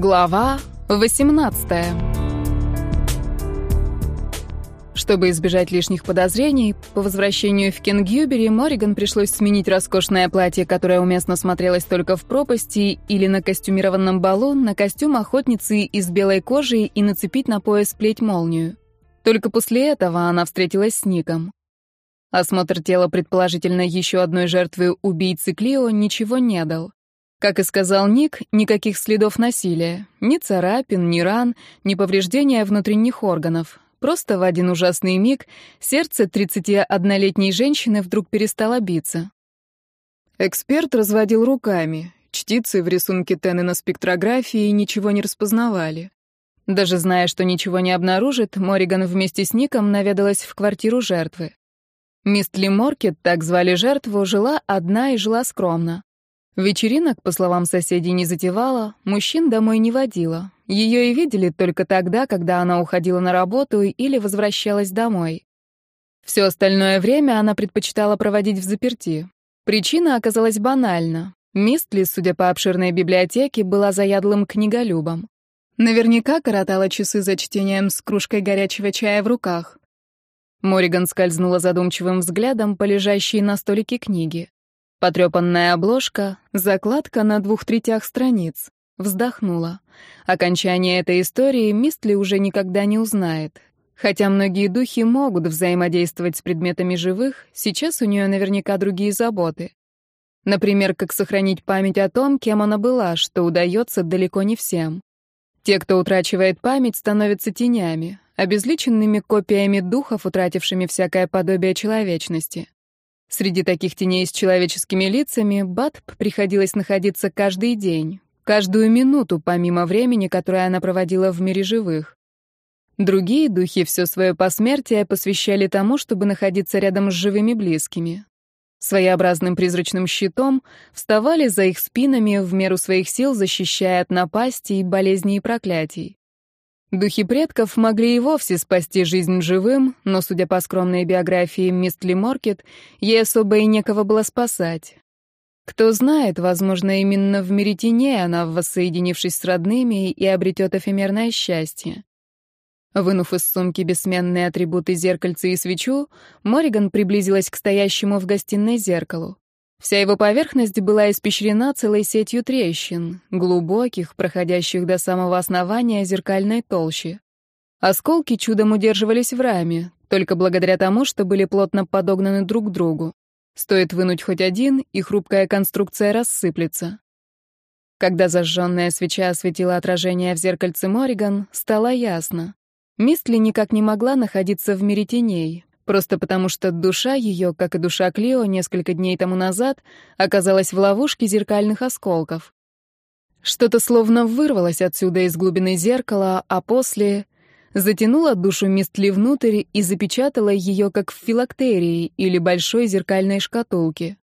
Глава 18 Чтобы избежать лишних подозрений, по возвращению в Кенгюбери Мориган пришлось сменить роскошное платье, которое уместно смотрелось только в пропасти, или на костюмированном балу, на костюм охотницы из белой кожи и нацепить на пояс плеть-молнию. Только после этого она встретилась с Ником. Осмотр тела предположительно еще одной жертвы убийцы Клио ничего не дал. Как и сказал Ник, никаких следов насилия. Ни царапин, ни ран, ни повреждения внутренних органов. Просто в один ужасный миг сердце 31-летней женщины вдруг перестало биться. Эксперт разводил руками. Чтицы в рисунке Тены на спектрографии ничего не распознавали. Даже зная, что ничего не обнаружит, Мориган вместе с Ником наведалась в квартиру жертвы. Мистли Моркет, так звали жертву, жила одна и жила скромно. Вечеринок, по словам соседей, не затевала, мужчин домой не водила. Ее и видели только тогда, когда она уходила на работу или возвращалась домой. Все остальное время она предпочитала проводить в заперти. Причина оказалась банальна. Мистли, судя по обширной библиотеке, была заядлым книголюбом. Наверняка коротала часы за чтением с кружкой горячего чая в руках. Мориган скользнула задумчивым взглядом по лежащей на столике книги. Потрепанная обложка, закладка на двух третях страниц. Вздохнула. Окончание этой истории Мистли уже никогда не узнает. Хотя многие духи могут взаимодействовать с предметами живых, сейчас у нее наверняка другие заботы. Например, как сохранить память о том, кем она была, что удается далеко не всем. Те, кто утрачивает память, становятся тенями, обезличенными копиями духов, утратившими всякое подобие человечности. Среди таких теней с человеческими лицами Батб приходилось находиться каждый день, каждую минуту, помимо времени, которое она проводила в мире живых. Другие духи все свое посмертие посвящали тому, чтобы находиться рядом с живыми близкими. Своеобразным призрачным щитом вставали за их спинами, в меру своих сил защищая от напастей, болезней и проклятий. Духи предков могли и вовсе спасти жизнь живым, но, судя по скромной биографии Мистли Моркет, ей особо и некого было спасать. Кто знает, возможно, именно в мире теней она, воссоединившись с родными, и обретет эфемерное счастье. Вынув из сумки бессменные атрибуты зеркальца и свечу, Мориган приблизилась к стоящему в гостиной зеркалу. Вся его поверхность была испещрена целой сетью трещин, глубоких, проходящих до самого основания зеркальной толщи. Осколки чудом удерживались в раме, только благодаря тому, что были плотно подогнаны друг к другу. Стоит вынуть хоть один, и хрупкая конструкция рассыплется. Когда зажженная свеча осветила отражение в зеркальце Мориган, стало ясно. Мистли никак не могла находиться в мире теней, Просто потому, что душа ее, как и душа Клио несколько дней тому назад, оказалась в ловушке зеркальных осколков. Что-то словно вырвалось отсюда из глубины зеркала, а после затянуло душу Мистли внутрь и запечатало ее, как в филактерии или большой зеркальной шкатулке.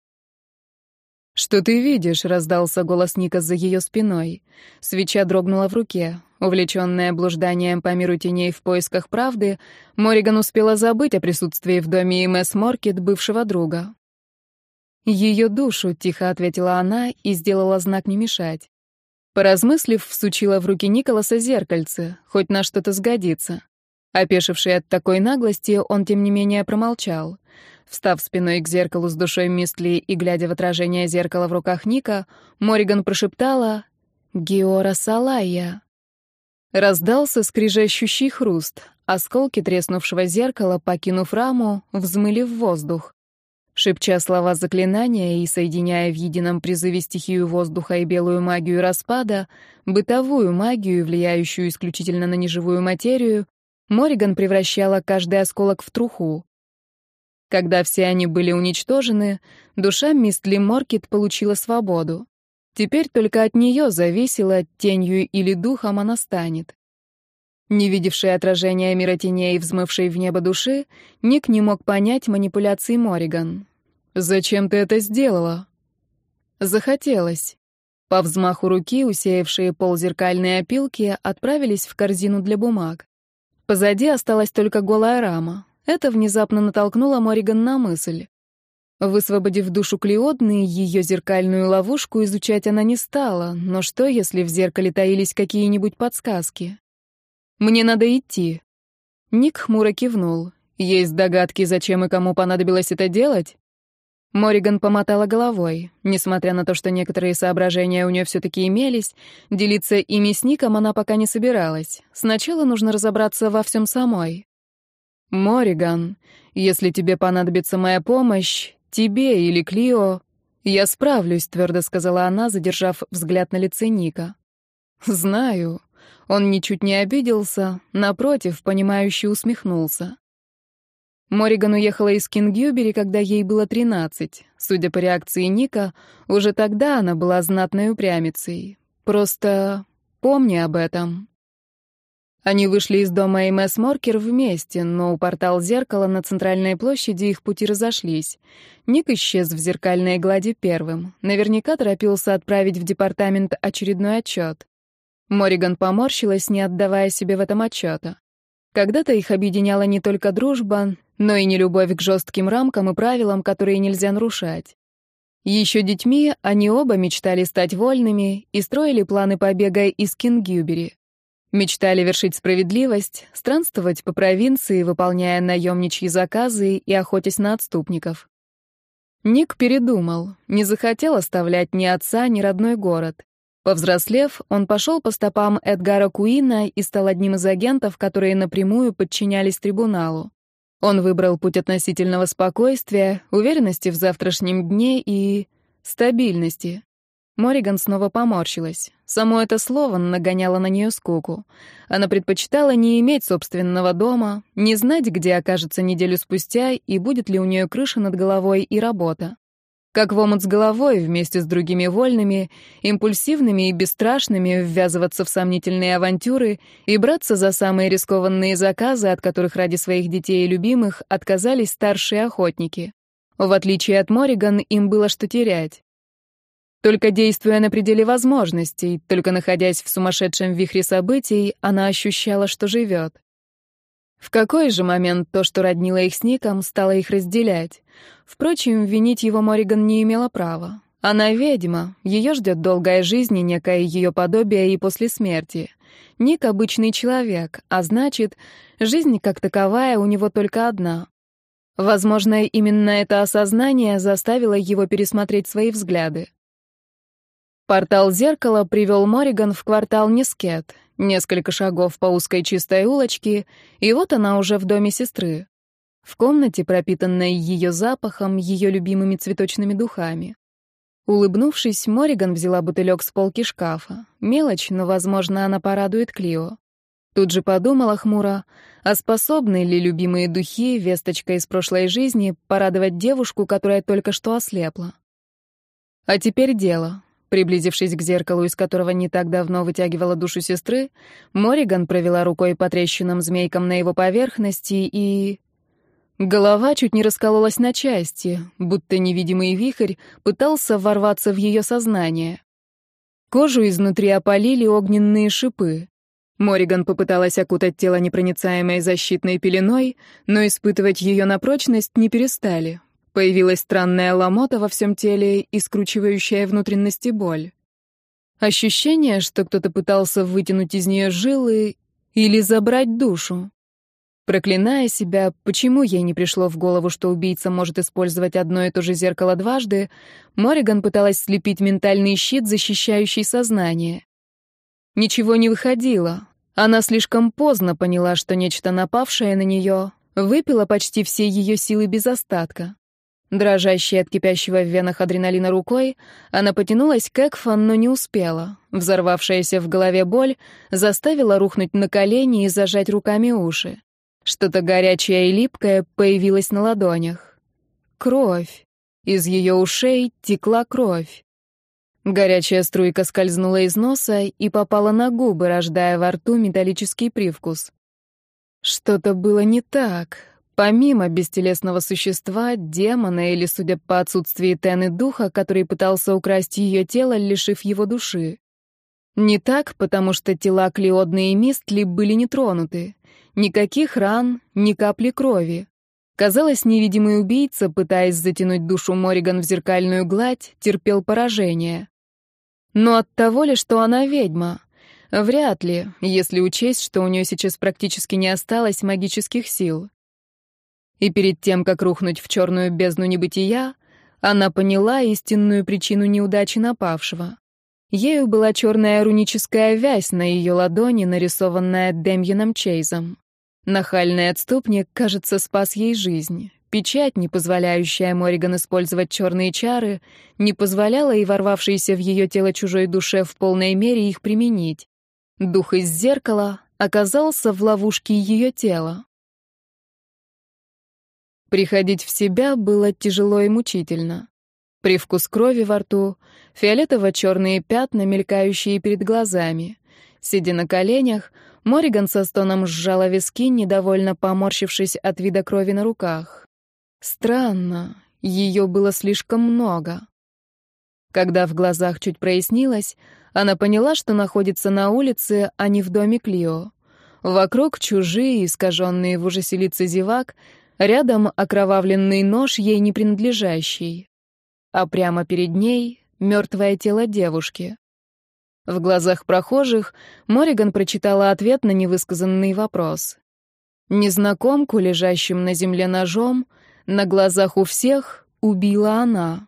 «Что ты видишь?» — раздался голос Ника за ее спиной. Свеча дрогнула в руке. Увлеченная блужданием по миру теней в поисках правды, Мориган успела забыть о присутствии в доме МС Моркет бывшего друга. «Ее душу», — тихо ответила она и сделала знак «не мешать». Поразмыслив, всучила в руки Николаса зеркальце, хоть на что-то сгодится. Опешивший от такой наглости, он, тем не менее, промолчал. Встав спиной к зеркалу с душой Мистли и глядя в отражение зеркала в руках Ника, Мориган прошептала «Геора Салая». Раздался скрижащущий хруст. Осколки треснувшего зеркала, покинув раму, взмыли в воздух. Шепча слова заклинания и соединяя в едином призыве стихию воздуха и белую магию распада, бытовую магию, влияющую исключительно на неживую материю, Мориган превращала каждый осколок в труху. Когда все они были уничтожены, душа Мистли Моркет получила свободу. Теперь только от нее зависело, тенью или духом она станет. Не видевший отражения мира теней взмывшей в небо души, Ник не мог понять манипуляции Мориган. «Зачем ты это сделала?» Захотелось. По взмаху руки, усеявшие пол зеркальные опилки, отправились в корзину для бумаг. Позади осталась только голая рама. Это внезапно натолкнуло Мориган на мысль. Высвободив душу Клеодны, ее зеркальную ловушку изучать она не стала, но что, если в зеркале таились какие-нибудь подсказки? «Мне надо идти». Ник хмуро кивнул. «Есть догадки, зачем и кому понадобилось это делать?» Мориган помотала головой. Несмотря на то, что некоторые соображения у нее все-таки имелись, делиться ими с Ником она пока не собиралась. Сначала нужно разобраться во всем самой. «Мориган, если тебе понадобится моя помощь, тебе или Клио, я справлюсь», — твердо сказала она, задержав взгляд на лице Ника. «Знаю». Он ничуть не обиделся, напротив, понимающе усмехнулся. Мориган уехала из Кингюбери, когда ей было 13. Судя по реакции Ника, уже тогда она была знатной упрямицей. Просто помни об этом. Они вышли из дома МС Моркер вместе, но у портал зеркала на центральной площади их пути разошлись. Ник исчез в зеркальной глади первым. Наверняка торопился отправить в департамент очередной отчет. Мориган поморщилась, не отдавая себе в этом отчета. Когда-то их объединяла не только дружба, но и не любовь к жестким рамкам и правилам, которые нельзя нарушать. Еще детьми они оба мечтали стать вольными и строили планы побега из Кингюбери. Мечтали вершить справедливость, странствовать по провинции, выполняя наемничьи заказы и охотясь на отступников. Ник передумал, не захотел оставлять ни отца, ни родной город. Повзрослев, он пошел по стопам Эдгара Куина и стал одним из агентов, которые напрямую подчинялись трибуналу. Он выбрал путь относительного спокойствия, уверенности в завтрашнем дне и... стабильности. Мориган снова поморщилась. Само это слово нагоняло на нее скуку. Она предпочитала не иметь собственного дома, не знать, где окажется неделю спустя и будет ли у нее крыша над головой и работа как в омут с головой вместе с другими вольными, импульсивными и бесстрашными ввязываться в сомнительные авантюры и браться за самые рискованные заказы, от которых ради своих детей и любимых отказались старшие охотники. В отличие от Мориган, им было что терять. Только действуя на пределе возможностей, только находясь в сумасшедшем вихре событий, она ощущала, что живет. В какой же момент то, что роднило их с Ником, стало их разделять? Впрочем, винить его Мориган не имела права. Она ведьма, ее ждет долгая жизнь и некое ее подобие и после смерти. Ник — обычный человек, а значит, жизнь как таковая у него только одна. Возможно, именно это осознание заставило его пересмотреть свои взгляды. Портал зеркала привел Мориган в квартал Нескет, Несколько шагов по узкой чистой улочке, и вот она уже в доме сестры. В комнате, пропитанной ее запахом, ее любимыми цветочными духами. Улыбнувшись, Мориган взяла бутылек с полки шкафа. Мелочь, но, возможно, она порадует Клио. Тут же подумала хмуро, а способны ли любимые духи, весточка из прошлой жизни, порадовать девушку, которая только что ослепла. А теперь дело. Приблизившись к зеркалу, из которого не так давно вытягивала душу сестры, Мориган провела рукой по трещинам змейкам на его поверхности и... Голова чуть не раскололась на части, будто невидимый вихрь пытался ворваться в ее сознание. Кожу изнутри опалили огненные шипы. Мориган попыталась окутать тело непроницаемой защитной пеленой, но испытывать ее на прочность не перестали. Появилась странная ломота во всем теле и скручивающая внутренности боль. Ощущение, что кто-то пытался вытянуть из нее жилы или забрать душу. Проклиная себя, почему ей не пришло в голову, что убийца может использовать одно и то же зеркало дважды, Мориган пыталась слепить ментальный щит, защищающий сознание. Ничего не выходило. Она слишком поздно поняла, что нечто напавшее на нее выпило почти все ее силы без остатка. Дрожащей от кипящего в венах адреналина рукой, она потянулась к Экфан, но не успела. Взорвавшаяся в голове боль заставила рухнуть на колени и зажать руками уши. Что-то горячее и липкое появилось на ладонях. Кровь. Из ее ушей текла кровь. Горячая струйка скользнула из носа и попала на губы, рождая во рту металлический привкус. Что-то было не так. Помимо бестелесного существа, демона или, судя по отсутствии Тены, духа, который пытался украсть ее тело, лишив его души. Не так, потому что тела Клеодны и Мистли были не тронуты. Никаких ран, ни капли крови. Казалось, невидимый убийца, пытаясь затянуть душу Мориган в зеркальную гладь, терпел поражение. Но от того ли, что она ведьма? Вряд ли, если учесть, что у нее сейчас практически не осталось магических сил. И перед тем, как рухнуть в черную бездну небытия, она поняла истинную причину неудачи напавшего. Ею была черная руническая вязь на ее ладони, нарисованная Демьеном Чейзом. Нахальный отступник, кажется, спас ей жизнь. Печать, не позволяющая Мориган использовать черные чары, не позволяла и ворвавшейся в ее тело чужой душе в полной мере их применить. Дух из зеркала оказался в ловушке ее тела. Приходить в себя было тяжело и мучительно. Привкус крови во рту, фиолетово-черные пятна, мелькающие перед глазами. Сидя на коленях, Мориган со стоном сжала виски, недовольно поморщившись от вида крови на руках. Странно, ее было слишком много. Когда в глазах чуть прояснилось, она поняла, что находится на улице, а не в доме Клио. Вокруг чужие, искаженные в ужасе лица зевак, рядом окровавленный нож, ей не принадлежащий. А прямо перед ней — мертвое тело девушки. В глазах прохожих Мориган прочитала ответ на невысказанный вопрос. Незнакомку, лежащим на земле ножом, на глазах у всех убила она.